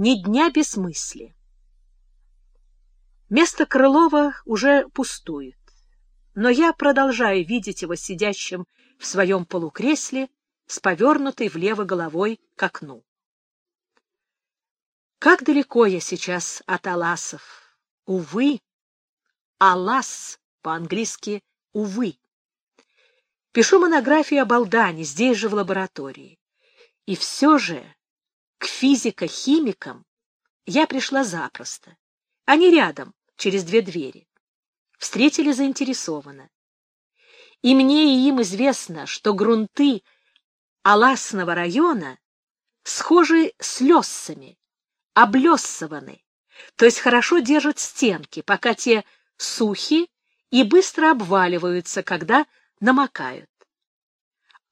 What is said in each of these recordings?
Ни дня без мысли. Место Крылова уже пустует, но я продолжаю видеть его сидящим в своем полукресле с повернутой влево головой к окну. Как далеко я сейчас от Аласов. Увы, Алас по-английски «увы». Пишу монографию об Алдане, здесь же в лаборатории. И все же к физико-химикам я пришла запросто. Они рядом, через две двери. Встретили заинтересованно. И мне и им известно, что грунты Аласного района схожи с лессами, облессованы, то есть хорошо держат стенки, пока те сухи и быстро обваливаются, когда намокают.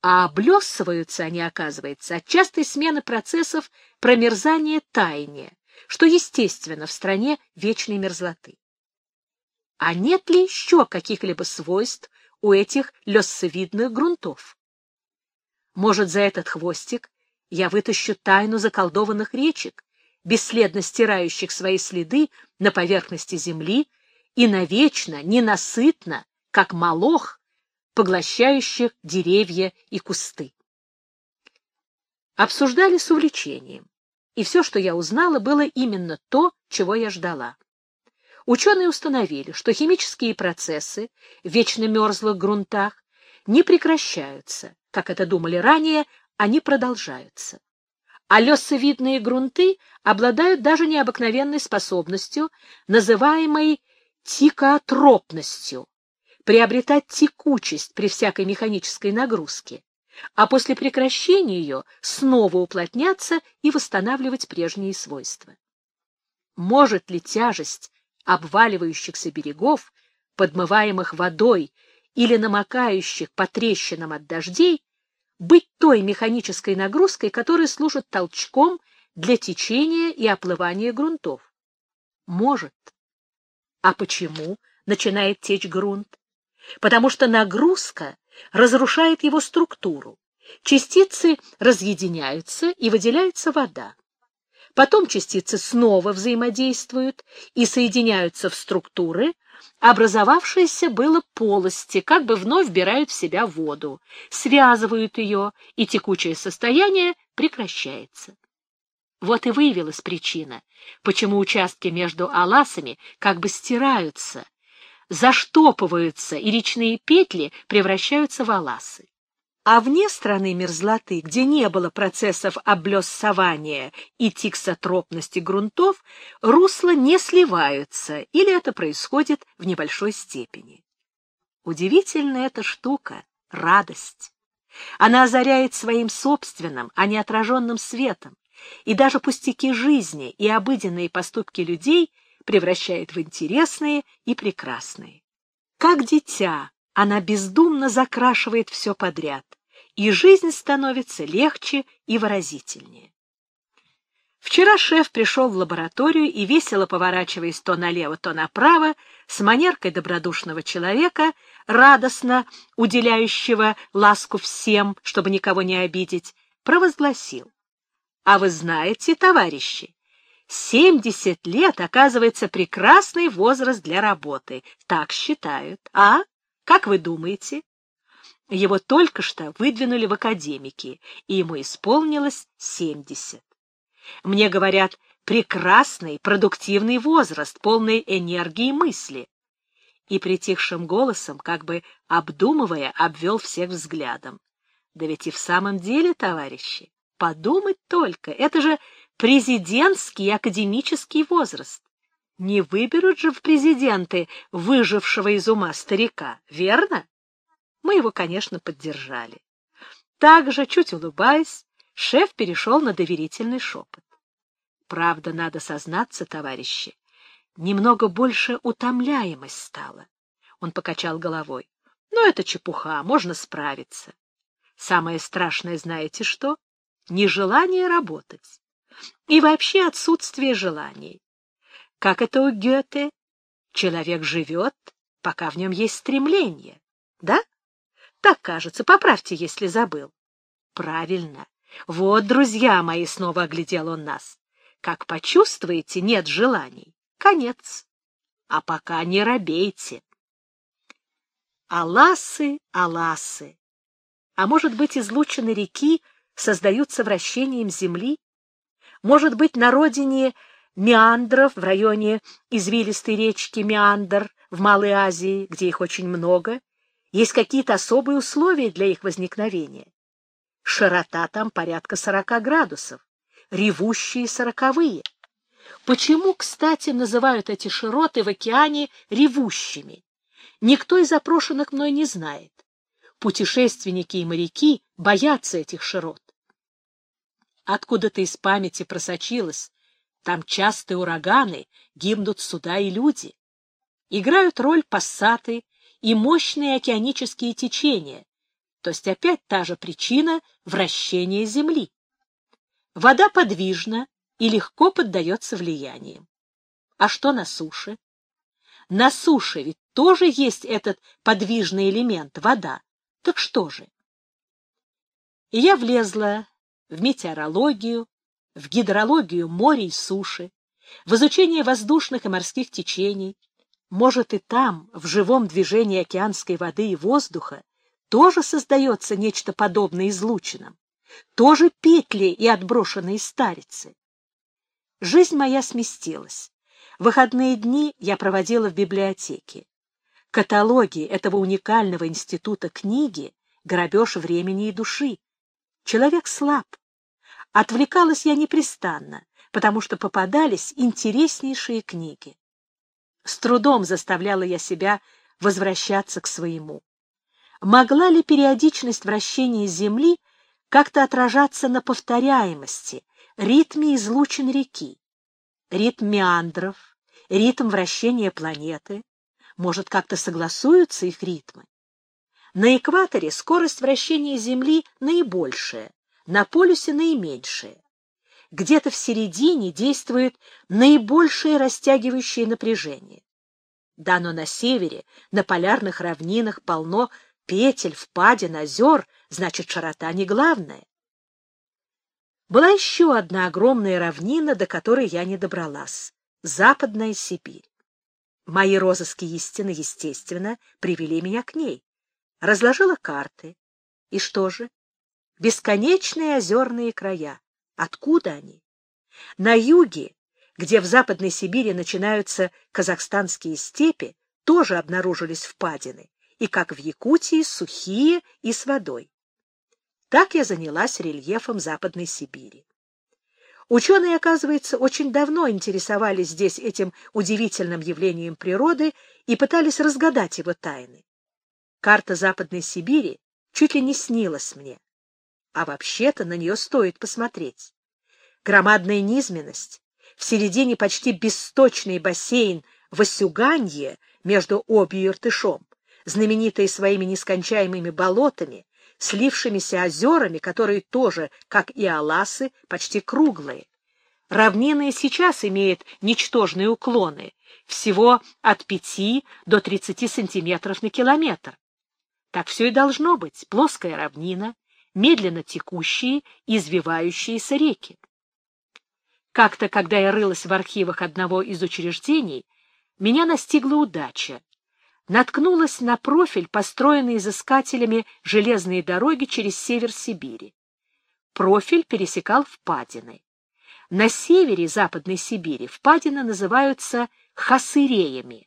А облесываются они, оказывается, от частой смены процессов промерзания таяния, что естественно в стране вечной мерзлоты. А нет ли еще каких-либо свойств у этих лесовидных грунтов? Может, за этот хвостик я вытащу тайну заколдованных речек, бесследно стирающих свои следы на поверхности земли и навечно, ненасытно, как молох, поглощающих деревья и кусты. Обсуждали с увлечением, и все, что я узнала, было именно то, чего я ждала. Ученые установили, что химические процессы в вечно мерзлых грунтах не прекращаются, как это думали ранее, они продолжаются. А лесовидные грунты обладают даже необыкновенной способностью, называемой тикоотропностью, приобретать текучесть при всякой механической нагрузке, а после прекращения ее снова уплотняться и восстанавливать прежние свойства. Может ли тяжесть обваливающихся берегов, подмываемых водой или намокающих по трещинам от дождей, быть той механической нагрузкой, которая служит толчком для течения и оплывания грунтов? Может. А почему начинает течь грунт? Потому что нагрузка разрушает его структуру. Частицы разъединяются и выделяется вода. Потом частицы снова взаимодействуют и соединяются в структуры, образовавшиеся было полости, как бы вновь вбирают в себя воду, связывают ее, и текучее состояние прекращается. Вот и выявилась причина, почему участки между аласами как бы стираются, заштопываются, и речные петли превращаются в аласы. А вне страны мерзлоты, где не было процессов облессования и тиксотропности грунтов, русла не сливаются, или это происходит в небольшой степени. Удивительная эта штука — радость. Она озаряет своим собственным, а не отраженным светом, и даже пустяки жизни и обыденные поступки людей превращает в интересные и прекрасные. Как дитя она бездумно закрашивает все подряд, и жизнь становится легче и выразительнее. Вчера шеф пришел в лабораторию и, весело поворачиваясь то налево, то направо, с манеркой добродушного человека, радостно уделяющего ласку всем, чтобы никого не обидеть, провозгласил. А вы знаете, товарищи, 70 лет, оказывается, прекрасный возраст для работы. Так считают. А? Как вы думаете? Его только что выдвинули в академики, и ему исполнилось 70. Мне говорят, прекрасный, продуктивный возраст, полный энергии и мысли. И притихшим голосом, как бы обдумывая, обвел всех взглядом. Да ведь и в самом деле, товарищи, подумать только, это же президентский академический возраст. Не выберут же в президенты выжившего из ума старика, верно? Мы его, конечно, поддержали. Также, чуть улыбаясь, шеф перешел на доверительный шепот. Правда, надо сознаться, товарищи, немного больше утомляемость стала. Он покачал головой. Но это чепуха, можно справиться. Самое страшное, знаете что? Нежелание работать и вообще отсутствие желаний. Как это у Гёте? Человек живет, пока в нем есть стремление. Да? Так кажется. Поправьте, если забыл. Правильно. Вот, друзья мои, снова оглядел он нас. Как почувствуете, нет желаний, конец. А пока не робейте. Аласы, аласы. А может быть, излучины реки создаются вращением земли? Может быть, на родине меандров в районе извилистой речки Меандр в Малой Азии, где их очень много, есть какие-то особые условия для их возникновения. Широта там порядка 40 градусов, ревущие сороковые. Почему, кстати, называют эти широты в океане ревущими? Никто из запрошенных мной не знает. Путешественники и моряки боятся этих широт. Откуда-то из памяти просочилось, там частые ураганы, гибнут суда и люди. Играют роль пассаты и мощные океанические течения, то есть опять та же причина вращения Земли. Вода подвижна и легко поддается влияниям. А что на суше? На суше ведь тоже есть этот подвижный элемент — вода. Так что же? И я влезла в метеорологию, в гидрологию моря и суши, в изучение воздушных и морских течений. Может, и там, в живом движении океанской воды и воздуха, тоже создается нечто подобное излучинам, тоже петли и отброшенные старицы. Жизнь моя сместилась. Выходные дни я проводила в библиотеке. Каталоги этого уникального института книги — грабеж времени и души. Человек слаб. Отвлекалась я непрестанно, потому что попадались интереснейшие книги. С трудом заставляла я себя возвращаться к своему. Могла ли периодичность вращения Земли как-то отражаться на повторяемости, ритме излучин реки, ритм меандров, ритм вращения планеты? Может, как-то согласуются их ритмы? На экваторе скорость вращения Земли наибольшая, на полюсе наименьшая. Где-то в середине действует наибольшее растягивающее напряжение. Да, но на севере, на полярных равнинах полно петель, впадин, озер, значит, широта не главная. Была еще одна огромная равнина, до которой я не добралась — Западная Сибирь. Мои розыски истины, естественно, привели меня к ней. Разложила карты. И что же? Бесконечные озерные края. Откуда они? На юге, где в Западной Сибири начинаются казахстанские степи, тоже обнаружились впадины, и, как в Якутии, сухие и с водой. Так я занялась рельефом Западной Сибири. Ученые, оказывается, очень давно интересовались здесь этим удивительным явлением природы и пытались разгадать его тайны. Карта Западной Сибири чуть ли не снилась мне. А вообще-то на нее стоит посмотреть. Громадная низменность, в середине почти бесточный бассейн Васюганье между Обью и Иртышом, знаменитые своими нескончаемыми болотами, слившимися озерами, которые тоже, как и Аласы, почти круглые. Равнины сейчас имеют ничтожные уклоны, всего от 5 до 30 сантиметров на километр. Так все и должно быть, плоская равнина, медленно текущие, извивающиеся реки. Как-то, когда я рылась в архивах одного из учреждений, меня настигла удача наткнулась на профиль, построенный изыскателями железной дороги через север Сибири. Профиль пересекал впадины. На севере Западной Сибири впадины называются хасыреями.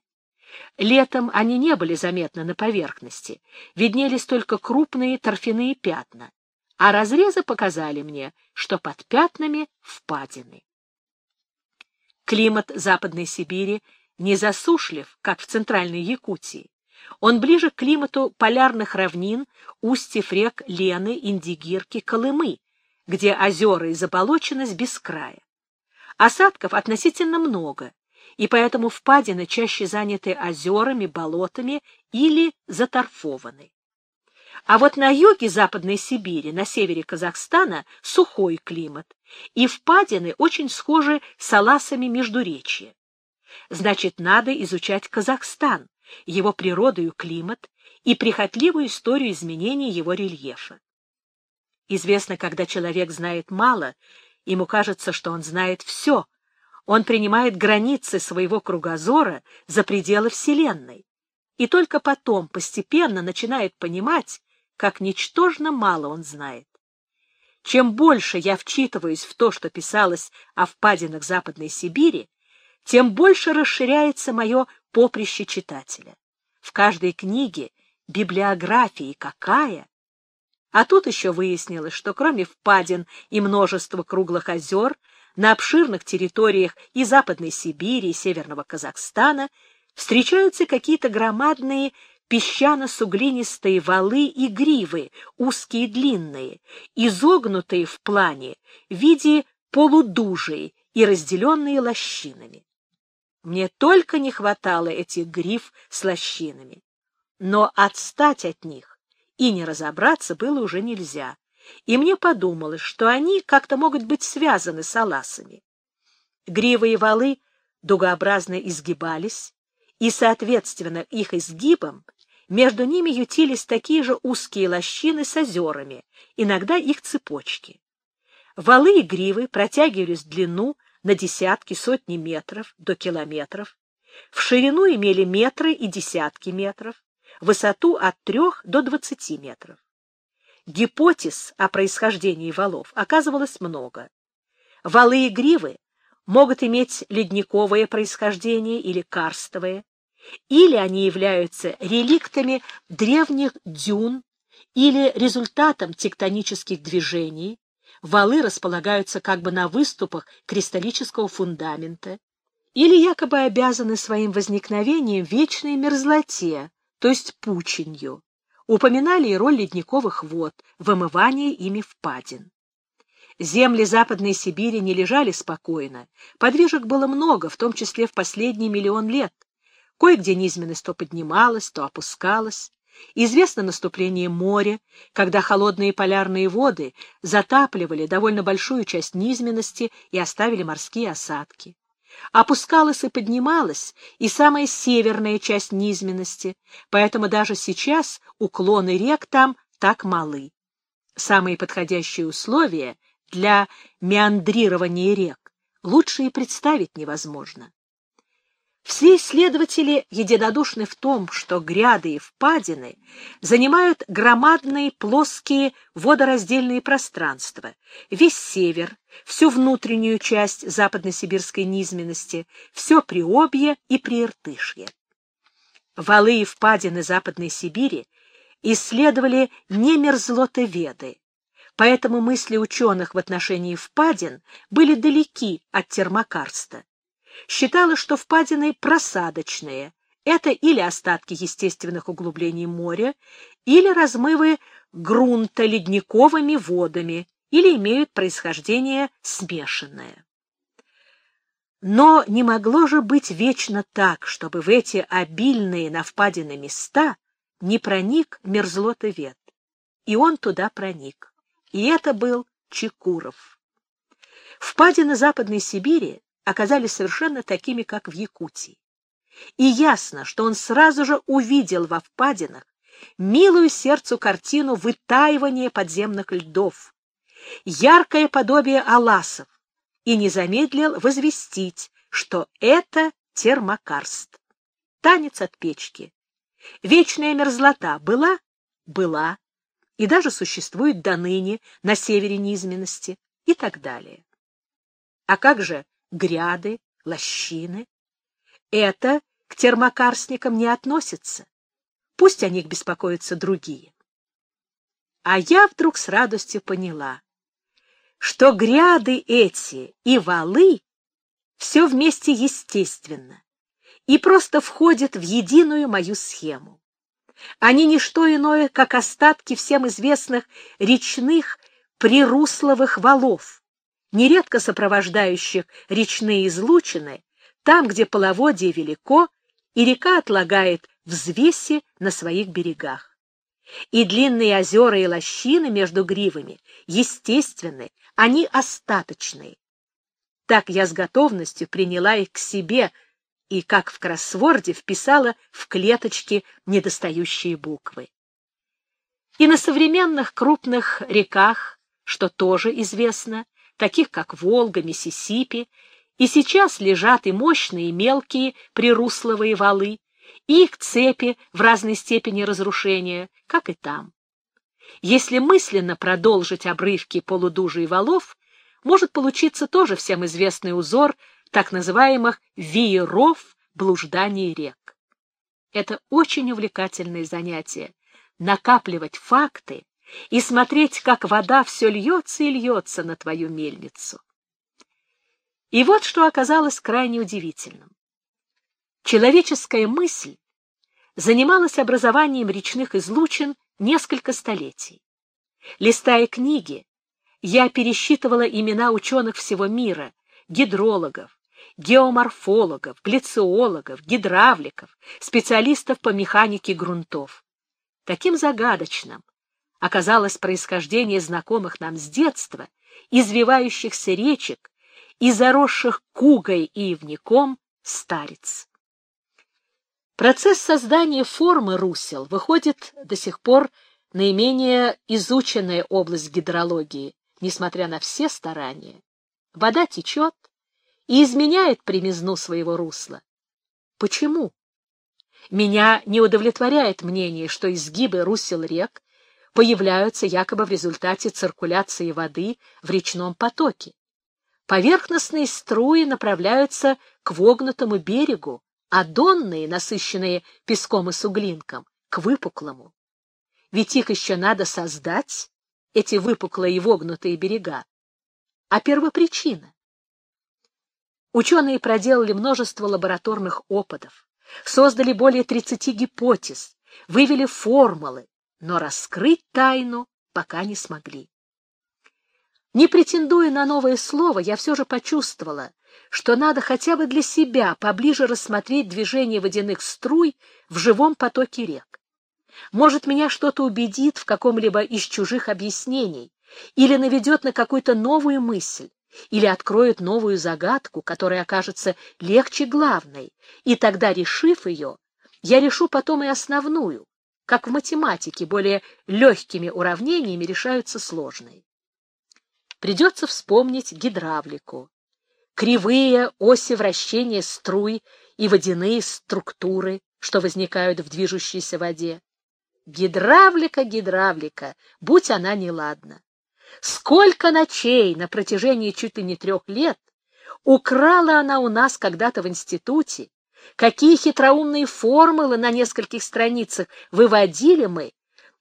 Летом они не были заметны на поверхности, виднелись только крупные торфяные пятна, а разрезы показали мне, что под пятнами впадины. Климат Западной Сибири не засушлив, как в центральной Якутии. Он ближе к климату полярных равнин, устьев рек Лены, Индигирки, Колымы, где озера и заболоченность без края. Осадков относительно много, и поэтому впадины чаще заняты озерами, болотами или заторфованы. А вот на юге Западной Сибири, на севере Казахстана, сухой климат, и впадины очень схожи с аласами Междуречья. Значит, надо изучать Казахстан, его природу и климат, и прихотливую историю изменения его рельефа. Известно, когда человек знает мало, ему кажется, что он знает все. Он принимает границы своего кругозора за пределы Вселенной. И только потом постепенно начинает понимать, как ничтожно мало он знает. Чем больше я вчитываюсь в то, что писалось о впадинах Западной Сибири, тем больше расширяется мое поприще читателя. В каждой книге библиографии какая! А тут еще выяснилось, что кроме впадин и множества круглых озер, на обширных территориях и Западной Сибири, и Северного Казахстана встречаются какие-то громадные песчано-суглинистые валы и гривы, узкие и длинные, изогнутые в плане в виде полудужей и разделенные лощинами. Мне только не хватало этих гриф с лощинами. Но отстать от них и не разобраться было уже нельзя, и мне подумалось, что они как-то могут быть связаны с аласами. Гривы и валы дугообразно изгибались, и, соответственно, их изгибам между ними ютились такие же узкие лощины с озерами, иногда их цепочки. Валы и гривы протягивались в длину на десятки, сотни метров до километров, в ширину имели метры и десятки метров, высоту от трех до двадцати метров. Гипотез о происхождении валов оказывалось много. Валы и гривы могут иметь ледниковое происхождение или карстовое, или они являются реликтами древних дюн или результатом тектонических движений, валы располагаются как бы на выступах кристаллического фундамента, или якобы обязаны своим возникновением вечной мерзлоте, то есть пученью. Упоминали и роль ледниковых вод, вымывание ими впадин. Земли Западной Сибири не лежали спокойно, подвижек было много, в том числе в последний миллион лет. Кое-где низменность то поднималась, то опускалась. Известно наступление моря, когда холодные полярные воды затапливали довольно большую часть низменности и оставили морские осадки. Опускалась и поднималась и самая северная часть низменности, поэтому даже сейчас уклоны рек там так малы. Самые подходящие условия для меандрирования рек лучше и представить невозможно. Все исследователи единодушны в том, что гряды и впадины занимают громадные плоские водораздельные пространства, весь север, всю внутреннюю часть западносибирской низменности, все Приобье и Прииртышье. Валы и впадины Западной Сибири исследовали не мерзлотоведы, поэтому мысли ученых в отношении впадин были далеки от термокарста считала, что впадины просадочные. Это или остатки естественных углублений моря, или размывы грунта ледниковыми водами, или имеют происхождение смешанное. Но не могло же быть вечно так, чтобы в эти обильные на впадины места не проник мерзлотовед. И он туда проник. И это был Чекуров. Впадины Западной Сибири оказались совершенно такими, как в Якутии. И ясно, что он сразу же увидел во впадинах милую сердцу картину вытаивания подземных льдов, яркое подобие аласов, и не замедлил возвестить, что это термокарст. Танец от печки. Вечная мерзлота была? Была. И даже существует до ныне на севере низменности и так далее. А как же гряды, лощины. Это к термокарстникам не относится. Пусть о них беспокоятся другие. А я вдруг с радостью поняла, что гряды эти и валы все вместе естественно и просто входят в единую мою схему. Они не что иное, как остатки всем известных речных прирусловых валов, нередко сопровождающих речные излучины, там, где половодье велико, и река отлагает взвеси на своих берегах. И длинные озера и лощины между гривами естественны, они остаточные. Так я с готовностью приняла их к себе и, как в кроссворде, вписала в клеточки недостающие буквы. И на современных крупных реках, что тоже известно, таких как Волга, Миссисипи, и сейчас лежат и мощные, и мелкие прирусловые валы, и их цепи в разной степени разрушения, как и там. Если мысленно продолжить обрывки полудужий валов, может получиться тоже всем известный узор так называемых вееров блужданий рек. Это очень увлекательное занятие — накапливать факты и смотреть, как вода все льется и льется на твою мельницу. И вот что оказалось крайне удивительным. Человеческая мысль занималась образованием речных излучин несколько столетий. Листая книги, я пересчитывала имена ученых всего мира, гидрологов, геоморфологов, глициологов, гидравликов, специалистов по механике грунтов. Таким загадочным оказалось происхождение знакомых нам с детства, извивающихся речек и заросших кугой и ивником старец. Процесс создания формы русел выходит до сих пор наименее изученная область гидрологии, несмотря на все старания. Вода течет и изменяет примизну своего русла. Почему? Меня не удовлетворяет мнение, что изгибы русел рек появляются якобы в результате циркуляции воды в речном потоке. Поверхностные струи направляются к вогнутому берегу, а донные, насыщенные песком и суглинком, к выпуклому. Ведь их еще надо создать, эти выпуклые и вогнутые берега. А первопричина? Ученые проделали множество лабораторных опытов, создали более 30 гипотез, вывели формулы, но раскрыть тайну пока не смогли. Не претендуя на новое слово, я все же почувствовала, что надо хотя бы для себя поближе рассмотреть движение водяных струй в живом потоке рек. Может, меня что-то убедит в каком-либо из чужих объяснений, или наведет на какую-то новую мысль, или откроет новую загадку, которая окажется легче главной, и тогда, решив ее, я решу потом и основную, как в математике более легкими уравнениями решаются сложные. Придется вспомнить гидравлику, кривые оси вращения струй и водяные структуры, что возникают в движущейся воде. Гидравлика, гидравлика, будь она неладна. Сколько ночей на протяжении чуть ли не трех лет украла она у нас когда-то в институте, какие хитроумные формулы на нескольких страницах выводили мы,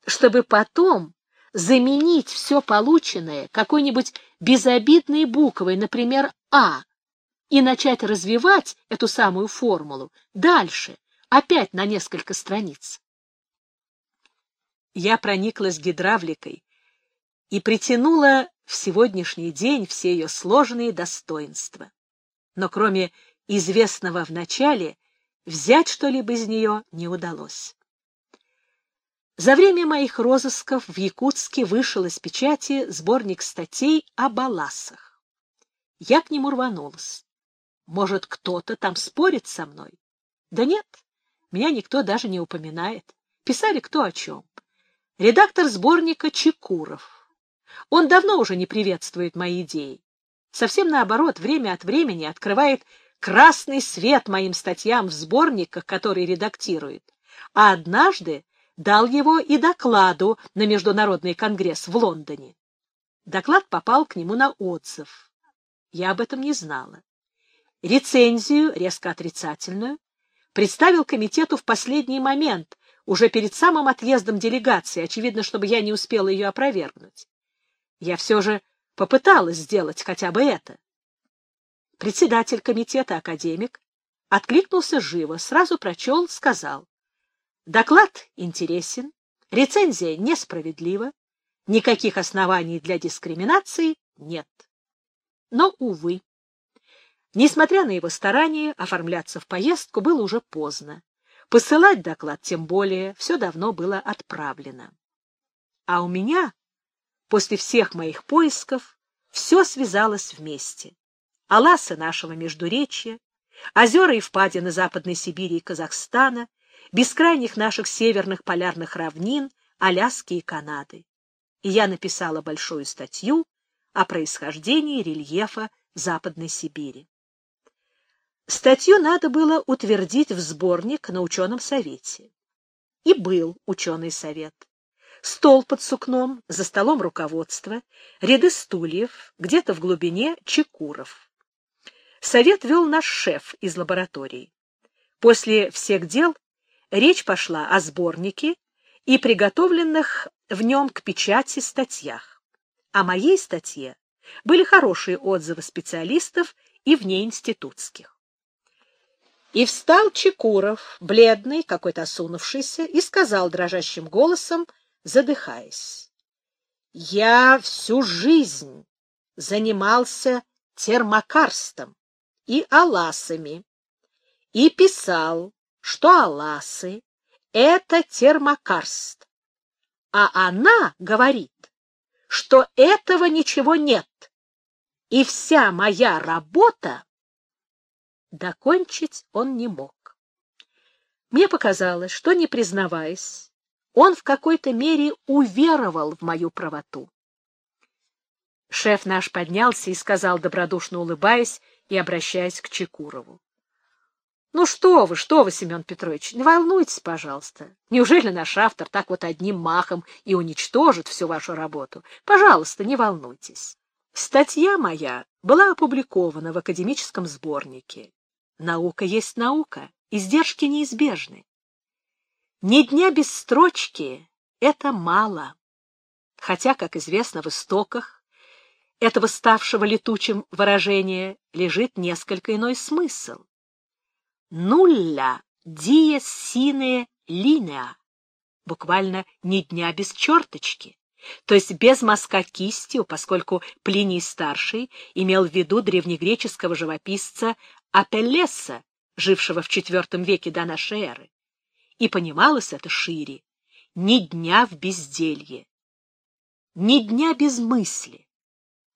чтобы потом заменить все полученное какой-нибудь безобидной буквой, например, «А», и начать развивать эту самую формулу дальше, опять на несколько страниц. Я прониклась гидравликой и притянула в сегодняшний день все ее сложные достоинства. Но кроме известного в начале, взять что-либо из нее не удалось. За время моих розысков в Якутске вышел из печати сборник статей о баласах. Я к нему рванулась. Может, кто-то там спорит со мной? Да нет, меня никто даже не упоминает. Писали кто о чем. Редактор сборника Чекуров. Он давно уже не приветствует мои идеи. Совсем наоборот, время от времени открывает красный свет моим статьям в сборниках, которые редактирует, а однажды дал его и докладу на Международный конгресс в Лондоне. Доклад попал к нему на отзыв. Я об этом не знала. Рецензию, резко отрицательную, представил комитету в последний момент, уже перед самым отъездом делегации, очевидно, чтобы я не успела ее опровергнуть. Я все же попыталась сделать хотя бы это. Председатель комитета, академик, откликнулся живо, сразу прочел, сказал. Доклад интересен, рецензия несправедлива, никаких оснований для дискриминации нет. Но, увы, несмотря на его старания оформляться в поездку, было уже поздно. Посылать доклад тем более, все давно было отправлено. А у меня, после всех моих поисков, все связалось вместе аласы нашего Междуречья, озера и впадины Западной Сибири и Казахстана, бескрайних наших северных полярных равнин, Аляски и Канады. И я написала большую статью о происхождении рельефа Западной Сибири. Статью надо было утвердить в сборник на ученом совете. И был ученый совет. Стол под сукном, за столом руководства, ряды стульев, где-то в глубине чекуров. Совет вел наш шеф из лаборатории. После всех дел речь пошла о сборнике и приготовленных в нем к печати статьях. О моей статье были хорошие отзывы специалистов и внеинститутских. И встал Чекуров, бледный, какой-то осунувшийся, и сказал дрожащим голосом, задыхаясь. «Я всю жизнь занимался термокарстом и аласами, и писал, что аласы — это термокарст, а она говорит, что этого ничего нет, и вся моя работа Докончить он не мог. Мне показалось, что, не признаваясь, он в какой-то мере уверовал в мою правоту. Шеф наш поднялся и сказал, добродушно улыбаясь и обращаясь к Чекурову. — Ну что вы, что вы, Семен Петрович, не волнуйтесь, пожалуйста. Неужели наш автор так вот одним махом и уничтожит всю вашу работу? Пожалуйста, не волнуйтесь. Статья моя была опубликована в академическом сборнике. Наука есть наука, издержки неизбежны. Ни дня без строчки — это мало. Хотя, как известно, в истоках этого ставшего летучим выражения лежит несколько иной смысл. Нулля диес сине линеа, буквально ни дня без черточки, то есть без мазка кистью, поскольку Плиний-старший имел в виду древнегреческого живописца Апеллеса, жившего в IV веке до нашей эры. И понималось это шире. Ни дня в безделье, ни дня без мысли.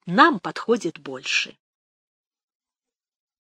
Нам подходит больше.